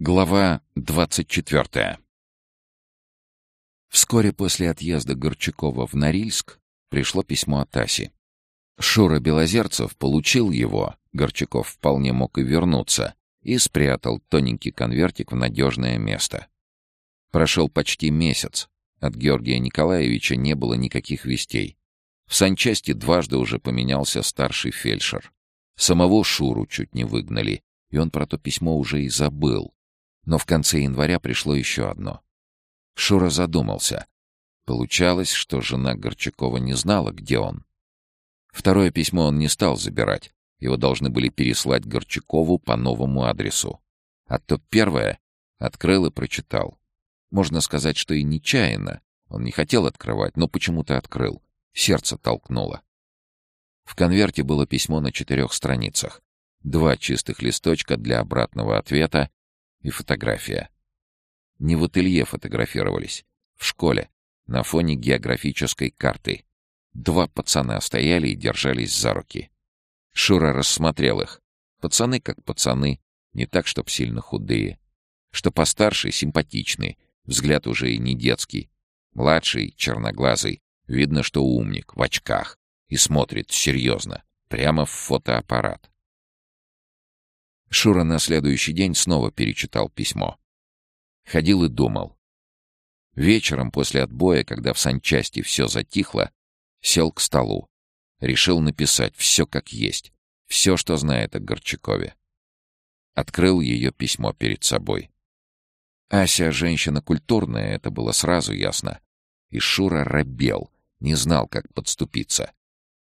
Глава двадцать четвертая Вскоре после отъезда Горчакова в Норильск пришло письмо от Аси. Шура Белозерцев получил его, Горчаков вполне мог и вернуться, и спрятал тоненький конвертик в надежное место. Прошел почти месяц. От Георгия Николаевича не было никаких вестей. В санчасти дважды уже поменялся старший фельдшер. Самого Шуру чуть не выгнали, и он про то письмо уже и забыл. Но в конце января пришло еще одно. Шура задумался. Получалось, что жена Горчакова не знала, где он. Второе письмо он не стал забирать. Его должны были переслать Горчакову по новому адресу. А то первое открыл и прочитал. Можно сказать, что и нечаянно. Он не хотел открывать, но почему-то открыл. Сердце толкнуло. В конверте было письмо на четырех страницах. Два чистых листочка для обратного ответа и фотография. Не в ателье фотографировались, в школе, на фоне географической карты. Два пацана стояли и держались за руки. Шура рассмотрел их. Пацаны как пацаны, не так, чтоб сильно худые. Что постарше, симпатичный, взгляд уже и не детский. Младший, черноглазый, видно, что умник, в очках, и смотрит серьезно, прямо в фотоаппарат. Шура на следующий день снова перечитал письмо. Ходил и думал. Вечером после отбоя, когда в санчасти все затихло, сел к столу. Решил написать все как есть, все, что знает о Горчакове. Открыл ее письмо перед собой. Ася женщина культурная, это было сразу ясно. И Шура робел, не знал, как подступиться.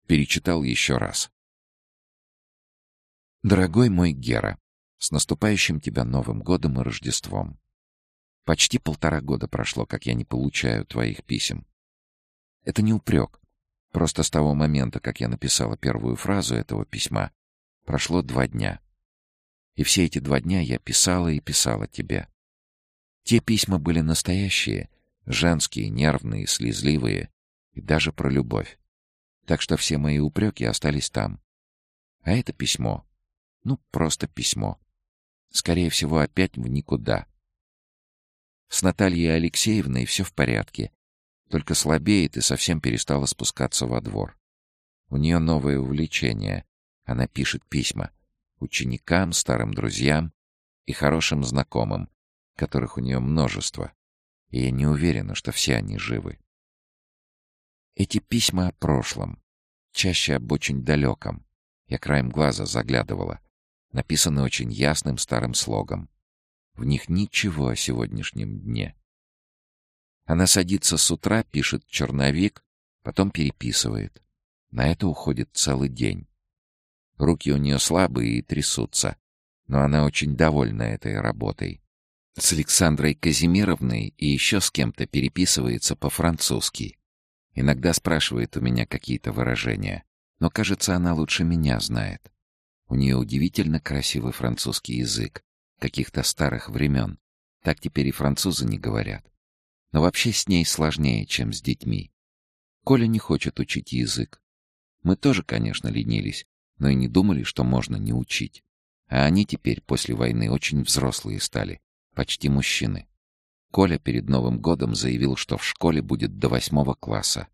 Перечитал еще раз. Дорогой мой Гера, с наступающим тебя Новым годом и Рождеством. Почти полтора года прошло, как я не получаю твоих писем. Это не упрек. Просто с того момента, как я написала первую фразу этого письма, прошло два дня. И все эти два дня я писала и писала тебе. Те письма были настоящие, женские, нервные, слезливые и даже про любовь. Так что все мои упреки остались там. А это письмо ну, просто письмо. Скорее всего, опять в никуда. С Натальей Алексеевной все в порядке. Только слабеет и совсем перестала спускаться во двор. У нее новое увлечение. Она пишет письма. Ученикам, старым друзьям и хорошим знакомым, которых у нее множество. И я не уверена, что все они живы. Эти письма о прошлом. Чаще об очень далеком. Я краем глаза заглядывала написаны очень ясным старым слогом. В них ничего о сегодняшнем дне. Она садится с утра, пишет черновик, потом переписывает. На это уходит целый день. Руки у нее слабые и трясутся, но она очень довольна этой работой. С Александрой Казимировной и еще с кем-то переписывается по-французски. Иногда спрашивает у меня какие-то выражения, но, кажется, она лучше меня знает. У нее удивительно красивый французский язык, каких-то старых времен. Так теперь и французы не говорят. Но вообще с ней сложнее, чем с детьми. Коля не хочет учить язык. Мы тоже, конечно, ленились, но и не думали, что можно не учить. А они теперь после войны очень взрослые стали, почти мужчины. Коля перед Новым годом заявил, что в школе будет до восьмого класса.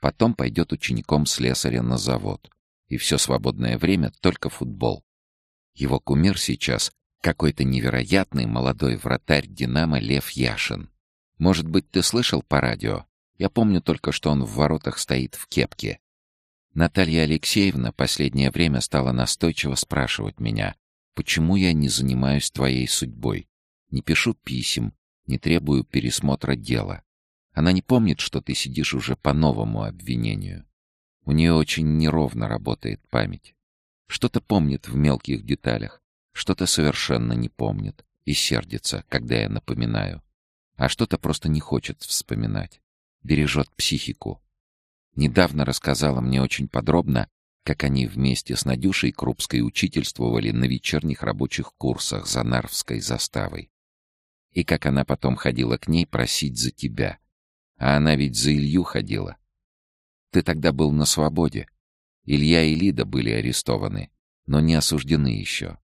Потом пойдет учеником слесаря на завод и все свободное время только футбол. Его кумир сейчас какой-то невероятный молодой вратарь «Динамо» Лев Яшин. Может быть, ты слышал по радио? Я помню только, что он в воротах стоит в кепке. Наталья Алексеевна последнее время стала настойчиво спрашивать меня, почему я не занимаюсь твоей судьбой, не пишу писем, не требую пересмотра дела. Она не помнит, что ты сидишь уже по новому обвинению. У нее очень неровно работает память. Что-то помнит в мелких деталях, что-то совершенно не помнит и сердится, когда я напоминаю. А что-то просто не хочет вспоминать. Бережет психику. Недавно рассказала мне очень подробно, как они вместе с Надюшей Крупской учительствовали на вечерних рабочих курсах за Нарвской заставой. И как она потом ходила к ней просить за тебя. А она ведь за Илью ходила. Ты тогда был на свободе. Илья и Лида были арестованы, но не осуждены еще.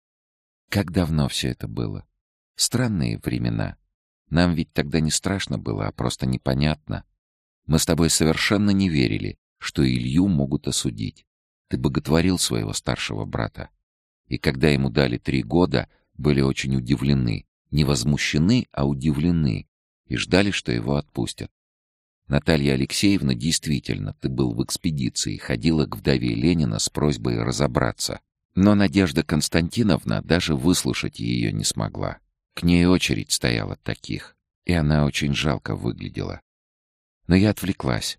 Как давно все это было? Странные времена. Нам ведь тогда не страшно было, а просто непонятно. Мы с тобой совершенно не верили, что Илью могут осудить. Ты боготворил своего старшего брата. И когда ему дали три года, были очень удивлены. Не возмущены, а удивлены. И ждали, что его отпустят. Наталья Алексеевна, действительно, ты был в экспедиции, ходила к вдове Ленина с просьбой разобраться. Но Надежда Константиновна даже выслушать ее не смогла. К ней очередь стояла таких, и она очень жалко выглядела. Но я отвлеклась.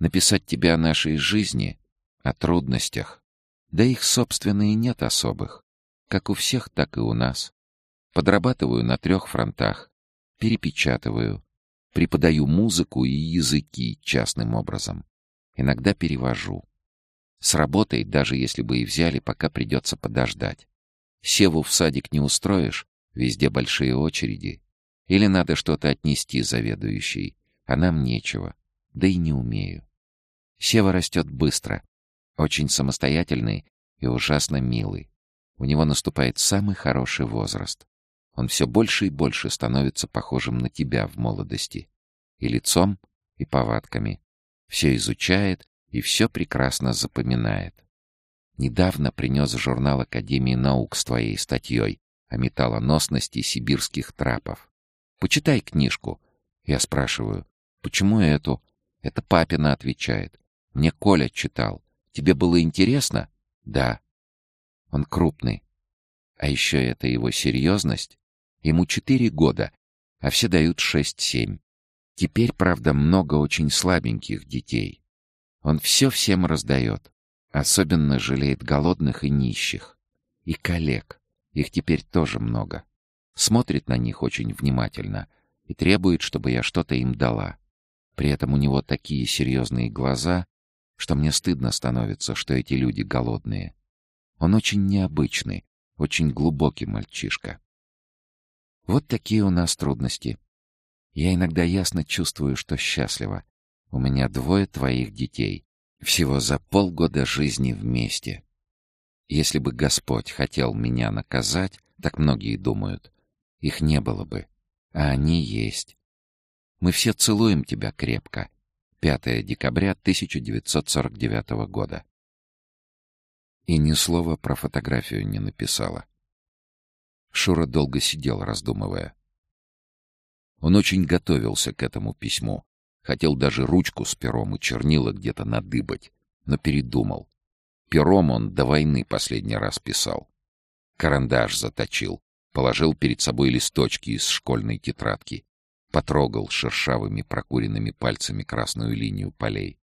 Написать тебе о нашей жизни, о трудностях. Да их, собственно, и нет особых. Как у всех, так и у нас. Подрабатываю на трех фронтах. Перепечатываю. Преподаю музыку и языки частным образом. Иногда перевожу. С работой, даже если бы и взяли, пока придется подождать. Севу в садик не устроишь, везде большие очереди. Или надо что-то отнести заведующей, а нам нечего, да и не умею. Сева растет быстро, очень самостоятельный и ужасно милый. У него наступает самый хороший возраст. Он все больше и больше становится похожим на тебя в молодости. И лицом, и повадками. Все изучает и все прекрасно запоминает. Недавно принес журнал Академии наук с твоей статьей о металлоносности сибирских трапов. Почитай книжку. Я спрашиваю, почему эту? Это папина отвечает. Мне Коля читал. Тебе было интересно? Да. Он крупный. А еще это его серьезность. Ему четыре года, а все дают шесть-семь. Теперь, правда, много очень слабеньких детей. Он все всем раздает. Особенно жалеет голодных и нищих. И коллег. Их теперь тоже много. Смотрит на них очень внимательно и требует, чтобы я что-то им дала. При этом у него такие серьезные глаза, что мне стыдно становится, что эти люди голодные. Он очень необычный, очень глубокий мальчишка. Вот такие у нас трудности. Я иногда ясно чувствую, что счастлива. У меня двое твоих детей. Всего за полгода жизни вместе. Если бы Господь хотел меня наказать, так многие думают, их не было бы, а они есть. Мы все целуем тебя крепко. 5 декабря 1949 года. И ни слова про фотографию не написала. Шура долго сидел, раздумывая. Он очень готовился к этому письму, Хотел даже ручку с пером и чернила где-то надыбать, но передумал. Пером он до войны последний раз писал. Карандаш заточил, положил перед собой листочки из школьной тетрадки, потрогал шершавыми прокуренными пальцами красную линию полей.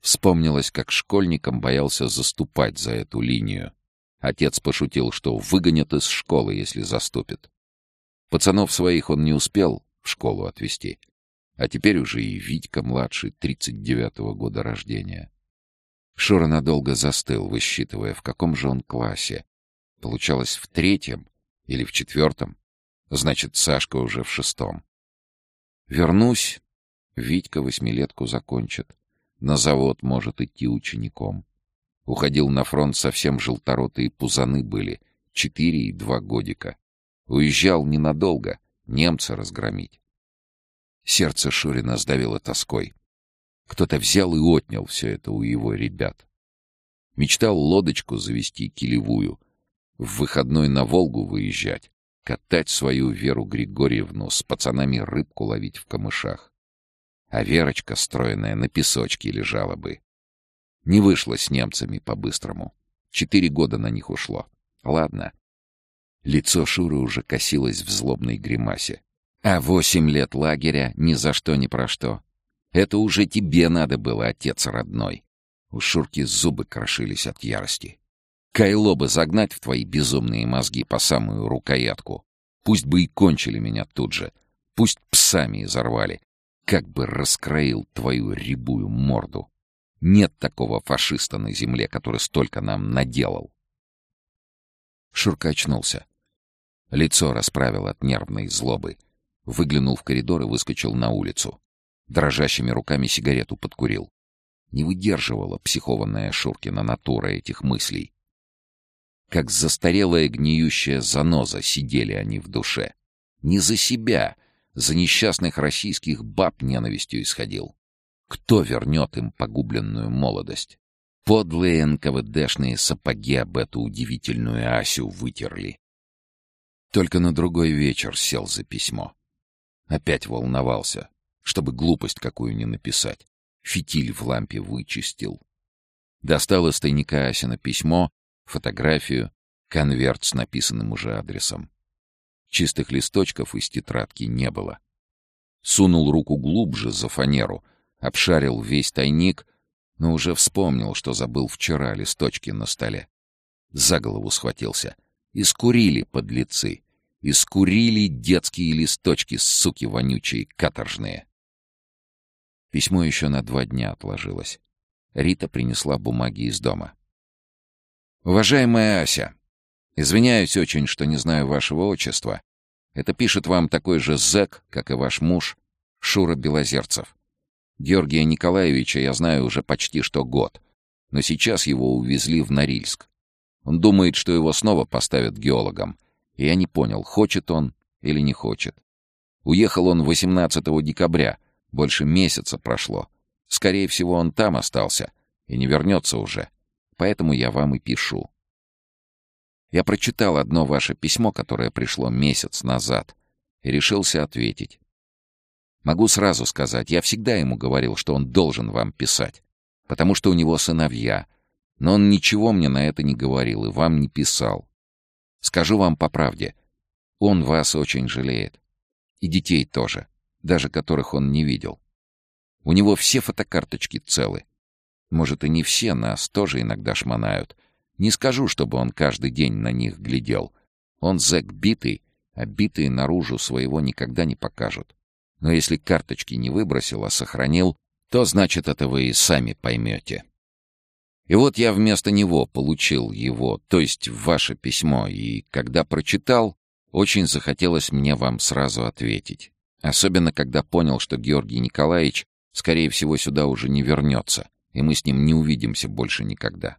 Вспомнилось, как школьникам боялся заступать за эту линию. Отец пошутил, что выгонят из школы, если заступит. Пацанов своих он не успел в школу отвезти, а теперь уже и Витька-младший, 39-го года рождения. Шура надолго застыл, высчитывая, в каком же он классе. Получалось, в третьем или в четвертом. Значит, Сашка уже в шестом. Вернусь, Витька восьмилетку закончит. На завод может идти учеником. Уходил на фронт совсем желторотые пузаны были, четыре и два годика. Уезжал ненадолго, немца разгромить. Сердце Шурина сдавило тоской. Кто-то взял и отнял все это у его ребят. Мечтал лодочку завести килевую, в выходной на Волгу выезжать, катать свою Веру Григорьевну с пацанами рыбку ловить в камышах. А Верочка, стройная, на песочке лежала бы. Не вышло с немцами по-быстрому. Четыре года на них ушло. Ладно. Лицо Шуры уже косилось в злобной гримасе. А восемь лет лагеря ни за что ни про что. Это уже тебе надо было, отец родной. У Шурки зубы крошились от ярости. Кайло бы загнать в твои безумные мозги по самую рукоятку. Пусть бы и кончили меня тут же. Пусть псами изорвали. Как бы раскроил твою рябую морду. Нет такого фашиста на земле, который столько нам наделал. Шурка очнулся. Лицо расправил от нервной злобы — Выглянул в коридор и выскочил на улицу. Дрожащими руками сигарету подкурил. Не выдерживала психованная Шуркина натура этих мыслей. Как застарелая гниющая заноза сидели они в душе. Не за себя, за несчастных российских баб ненавистью исходил. Кто вернет им погубленную молодость? Подлые НКВДшные сапоги об эту удивительную Асю вытерли. Только на другой вечер сел за письмо. Опять волновался, чтобы глупость какую не написать. Фитиль в лампе вычистил. Достал из тайника Асина письмо, фотографию, конверт с написанным уже адресом. Чистых листочков из тетрадки не было. Сунул руку глубже за фанеру, обшарил весь тайник — но уже вспомнил, что забыл вчера листочки на столе. За голову схватился. Искурили подлецы. Искурили детские листочки, суки вонючие, каторжные. Письмо еще на два дня отложилось. Рита принесла бумаги из дома. «Уважаемая Ася, извиняюсь очень, что не знаю вашего отчества. Это пишет вам такой же зэк, как и ваш муж, Шура Белозерцев. Георгия Николаевича я знаю уже почти что год, но сейчас его увезли в Норильск. Он думает, что его снова поставят геологом, и я не понял, хочет он или не хочет. Уехал он 18 декабря, больше месяца прошло. Скорее всего, он там остался и не вернется уже, поэтому я вам и пишу. Я прочитал одно ваше письмо, которое пришло месяц назад, и решился ответить. Могу сразу сказать, я всегда ему говорил, что он должен вам писать, потому что у него сыновья. Но он ничего мне на это не говорил и вам не писал. Скажу вам по правде, он вас очень жалеет. И детей тоже, даже которых он не видел. У него все фотокарточки целы. Может, и не все, нас тоже иногда шмонают. Не скажу, чтобы он каждый день на них глядел. Он зэк битый, а битые наружу своего никогда не покажут. Но если карточки не выбросил, а сохранил, то значит, это вы и сами поймете. И вот я вместо него получил его, то есть ваше письмо, и когда прочитал, очень захотелось мне вам сразу ответить. Особенно, когда понял, что Георгий Николаевич, скорее всего, сюда уже не вернется, и мы с ним не увидимся больше никогда.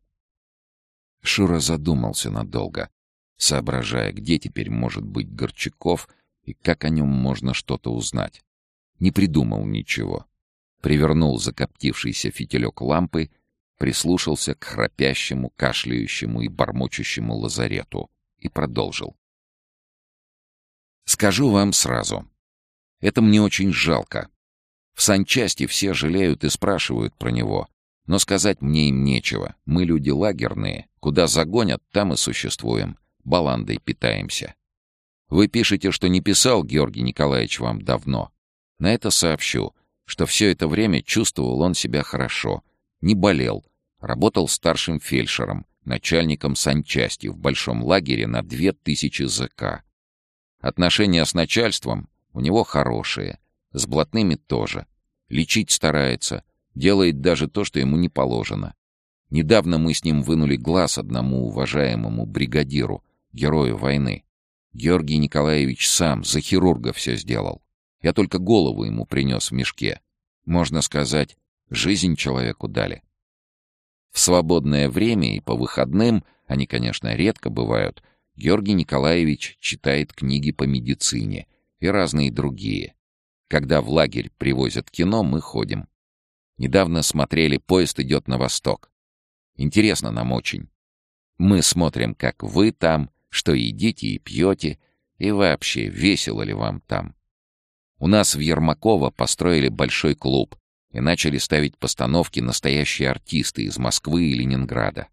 Шура задумался надолго, соображая, где теперь может быть Горчаков и как о нем можно что-то узнать не придумал ничего. Привернул закоптившийся фитилек лампы, прислушался к храпящему, кашляющему и бормочущему лазарету и продолжил. «Скажу вам сразу. Это мне очень жалко. В санчасти все жалеют и спрашивают про него, но сказать мне им нечего. Мы люди лагерные. Куда загонят, там и существуем. Баландой питаемся. Вы пишете, что не писал Георгий Николаевич вам давно. На это сообщу, что все это время чувствовал он себя хорошо, не болел, работал старшим фельдшером, начальником санчасти в большом лагере на две тысячи ЗК. Отношения с начальством у него хорошие, с блатными тоже. Лечить старается, делает даже то, что ему не положено. Недавно мы с ним вынули глаз одному уважаемому бригадиру, герою войны. Георгий Николаевич сам за хирурга все сделал. Я только голову ему принес в мешке. Можно сказать, жизнь человеку дали. В свободное время и по выходным, они, конечно, редко бывают, Георгий Николаевич читает книги по медицине и разные другие. Когда в лагерь привозят кино, мы ходим. Недавно смотрели «Поезд идет на восток». Интересно нам очень. Мы смотрим, как вы там, что едите и пьете, и вообще, весело ли вам там. У нас в Ермаково построили большой клуб и начали ставить постановки настоящие артисты из Москвы и Ленинграда.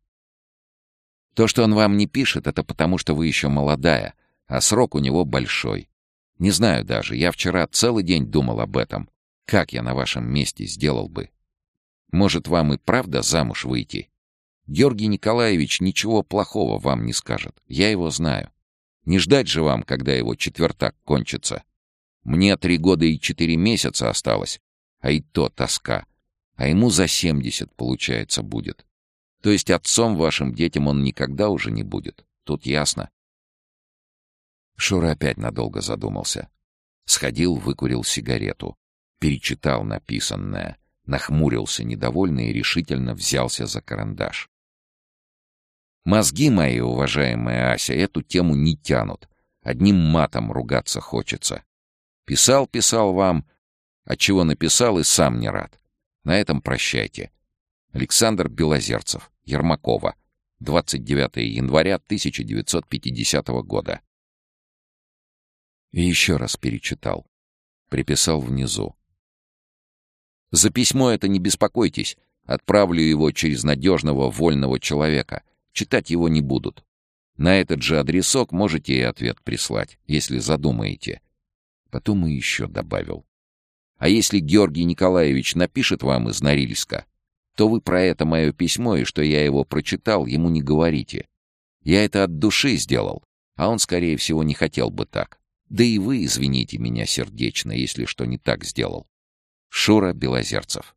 То, что он вам не пишет, это потому, что вы еще молодая, а срок у него большой. Не знаю даже, я вчера целый день думал об этом. Как я на вашем месте сделал бы? Может, вам и правда замуж выйти? Георгий Николаевич ничего плохого вам не скажет. Я его знаю. Не ждать же вам, когда его четвертак кончится. Мне три года и четыре месяца осталось, а и то тоска. А ему за семьдесят, получается, будет. То есть отцом вашим детям он никогда уже не будет. Тут ясно. Шура опять надолго задумался. Сходил, выкурил сигарету. Перечитал написанное. Нахмурился недовольно и решительно взялся за карандаш. Мозги мои, уважаемая Ася, эту тему не тянут. Одним матом ругаться хочется. Писал, писал вам, отчего написал и сам не рад. На этом прощайте. Александр Белозерцев, Ермакова, 29 января 1950 года. И еще раз перечитал. Приписал внизу. За письмо это не беспокойтесь. Отправлю его через надежного вольного человека. Читать его не будут. На этот же адресок можете и ответ прислать, если задумаете. Потом и еще добавил. А если Георгий Николаевич напишет вам из Норильска, то вы про это мое письмо и что я его прочитал, ему не говорите. Я это от души сделал, а он, скорее всего, не хотел бы так. Да и вы извините меня сердечно, если что не так сделал. Шура Белозерцев